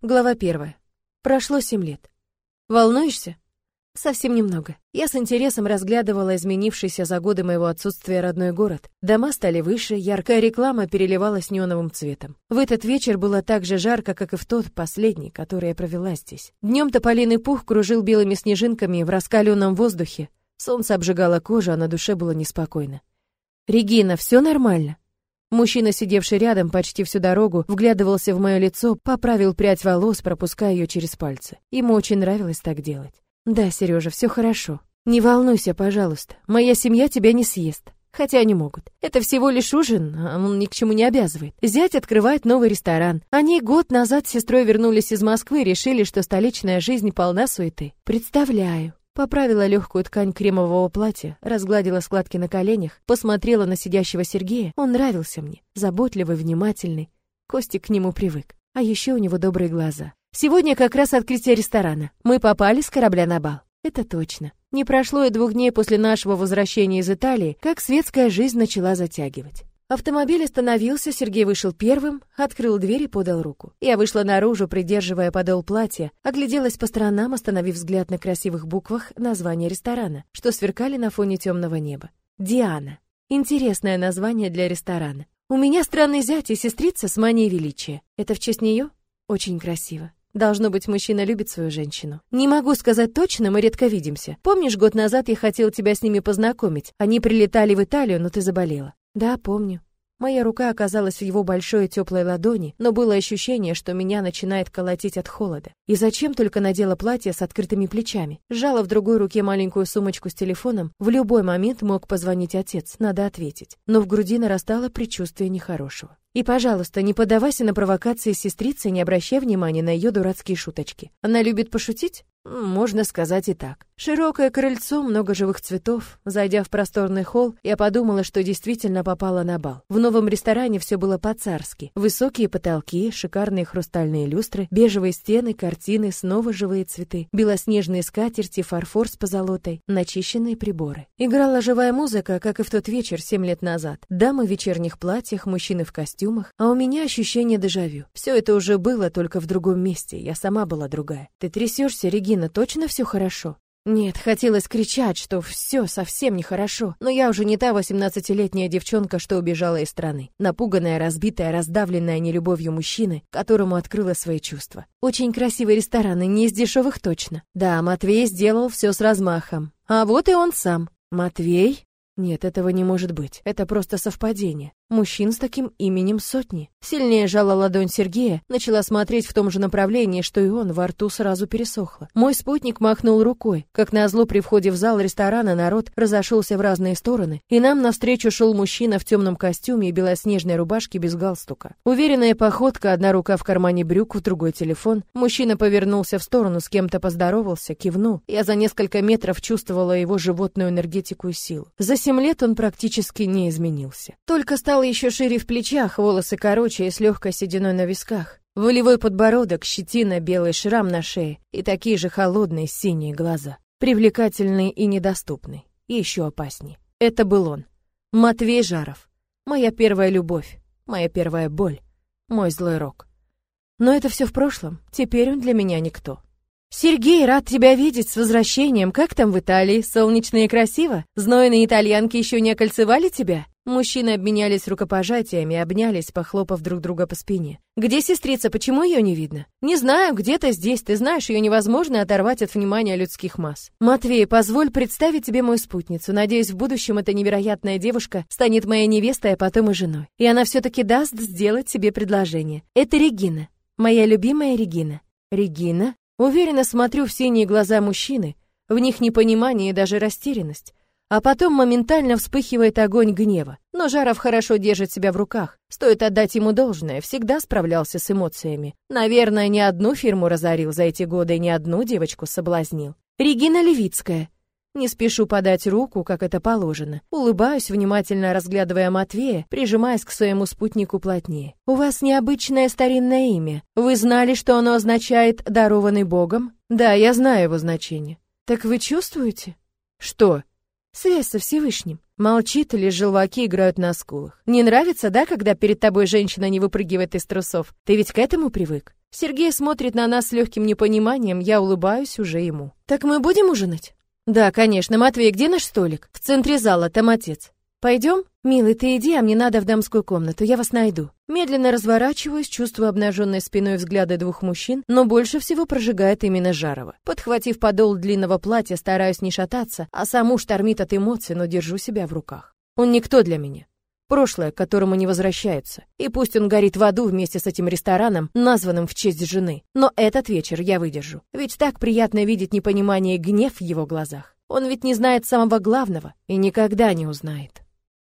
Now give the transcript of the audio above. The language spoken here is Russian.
Глава первая. Прошло семь лет. Волнуешься? Совсем немного. Я с интересом разглядывала изменившийся за годы моего отсутствия родной город. Дома стали выше, яркая реклама переливалась неоновым цветом. В этот вечер было так же жарко, как и в тот последний, который я провела здесь. Днем тополиный пух кружил белыми снежинками в раскаленном воздухе. Солнце обжигало кожу, а на душе было неспокойно. «Регина, все нормально?» Мужчина, сидевший рядом почти всю дорогу, вглядывался в мое лицо, поправил прядь волос, пропуская ее через пальцы. Ему очень нравилось так делать. «Да, Сережа, все хорошо. Не волнуйся, пожалуйста. Моя семья тебя не съест. Хотя они могут. Это всего лишь ужин, а он ни к чему не обязывает. Зять открывает новый ресторан. Они год назад с сестрой вернулись из Москвы и решили, что столичная жизнь полна суеты. Представляю. Поправила легкую ткань кремового платья, разгладила складки на коленях, посмотрела на сидящего Сергея. Он нравился мне, заботливый, внимательный. Костик к нему привык. А еще у него добрые глаза. Сегодня как раз открытие ресторана. Мы попали с корабля на бал. Это точно. Не прошло и двух дней после нашего возвращения из Италии, как светская жизнь начала затягивать. Автомобиль остановился, Сергей вышел первым, открыл дверь и подал руку. Я вышла наружу, придерживая подол платья, огляделась по сторонам, остановив взгляд на красивых буквах названия ресторана, что сверкали на фоне темного неба. «Диана». Интересное название для ресторана. У меня странный зять и сестрица с манией величия. Это в честь нее? Очень красиво. Должно быть, мужчина любит свою женщину. Не могу сказать точно, мы редко видимся. Помнишь, год назад я хотел тебя с ними познакомить? Они прилетали в Италию, но ты заболела. Да, помню. Моя рука оказалась в его большой теплой ладони, но было ощущение, что меня начинает колотить от холода. И зачем только надела платье с открытыми плечами? Сжала в другой руке маленькую сумочку с телефоном. В любой момент мог позвонить отец, надо ответить. Но в груди нарастало предчувствие нехорошего. И, пожалуйста, не поддавайся на провокации сестрицы, не обращай внимания на ее дурацкие шуточки. Она любит пошутить? Можно сказать и так. Широкое крыльцо, много живых цветов. Зайдя в просторный холл, я подумала, что действительно попала на бал. В новом ресторане все было по-царски. Высокие потолки, шикарные хрустальные люстры, бежевые стены, картины, снова живые цветы, белоснежные скатерти, фарфор с позолотой, начищенные приборы. Играла живая музыка, как и в тот вечер семь лет назад. Дамы в вечерних платьях, мужчины в костюмах, а у меня ощущение дежавю. Все это уже было, только в другом месте. Я сама была другая. Ты трясешься, Регина, Регина, точно все хорошо? Нет, хотелось кричать, что все совсем нехорошо, но я уже не та восемнадцатилетняя девчонка, что убежала из страны, напуганная, разбитая, раздавленная нелюбовью мужчины, которому открыла свои чувства. Очень красивый ресторан, и не из дешевых точно. Да, Матвей сделал все с размахом. А вот и он сам. Матвей? Нет, этого не может быть. Это просто совпадение. Мужчин с таким именем сотни. Сильнее жала ладонь Сергея, начала смотреть в том же направлении, что и он, во рту сразу пересохло. Мой спутник махнул рукой. Как назло, при входе в зал ресторана народ разошелся в разные стороны, и нам навстречу шел мужчина в темном костюме и белоснежной рубашке без галстука. Уверенная походка, одна рука в кармане брюк, в другой телефон. Мужчина повернулся в сторону, с кем-то поздоровался, кивнул. Я за несколько метров чувствовала его животную энергетику и силу. За семь лет он практически не изменился. Только стал стал еще шире в плечах, волосы короче и с легкой сединой на висках. Волевой подбородок, щетина, белый шрам на шее и такие же холодные синие глаза. Привлекательный и недоступный. И еще опасней. Это был он. Матвей Жаров. Моя первая любовь. Моя первая боль. Мой злой рок. Но это все в прошлом. Теперь он для меня никто. «Сергей, рад тебя видеть с возвращением. Как там в Италии? Солнечно и красиво? Знойные итальянки еще не окольцевали тебя?» Мужчины обменялись рукопожатиями, обнялись, похлопав друг друга по спине. «Где сестрица? Почему ее не видно?» «Не знаю, где-то здесь. Ты знаешь, ее невозможно оторвать от внимания людских масс». «Матвей, позволь представить тебе мою спутницу. Надеюсь, в будущем эта невероятная девушка станет моей невестой, а потом и женой. И она все-таки даст сделать тебе предложение. Это Регина. Моя любимая Регина». «Регина?» Уверенно смотрю в синие глаза мужчины. В них непонимание и даже растерянность. А потом моментально вспыхивает огонь гнева. Но Жаров хорошо держит себя в руках. Стоит отдать ему должное, всегда справлялся с эмоциями. Наверное, ни одну фирму разорил за эти годы и ни одну девочку соблазнил. Регина Левицкая. Не спешу подать руку, как это положено. Улыбаюсь, внимательно разглядывая Матвея, прижимаясь к своему спутнику плотнее. «У вас необычное старинное имя. Вы знали, что оно означает «дарованный Богом»?» «Да, я знаю его значение». «Так вы чувствуете?» «Что?» Связь со Всевышним. Молчит, лишь желваки играют на скулах. Не нравится, да, когда перед тобой женщина не выпрыгивает из трусов? Ты ведь к этому привык? Сергей смотрит на нас с легким непониманием, я улыбаюсь уже ему. Так мы будем ужинать? Да, конечно. Матвей, где наш столик? В центре зала, там отец. Пойдем? Милый, ты иди, а мне надо в дамскую комнату, я вас найду. Медленно разворачиваюсь, чувствую обнаженной спиной взгляды двух мужчин, но больше всего прожигает именно Жарова. Подхватив подол длинного платья, стараюсь не шататься, а саму штормит от эмоций, но держу себя в руках. Он никто для меня. Прошлое, к которому не возвращаются. И пусть он горит в аду вместе с этим рестораном, названным в честь жены. Но этот вечер я выдержу. Ведь так приятно видеть непонимание и гнев в его глазах. Он ведь не знает самого главного и никогда не узнает.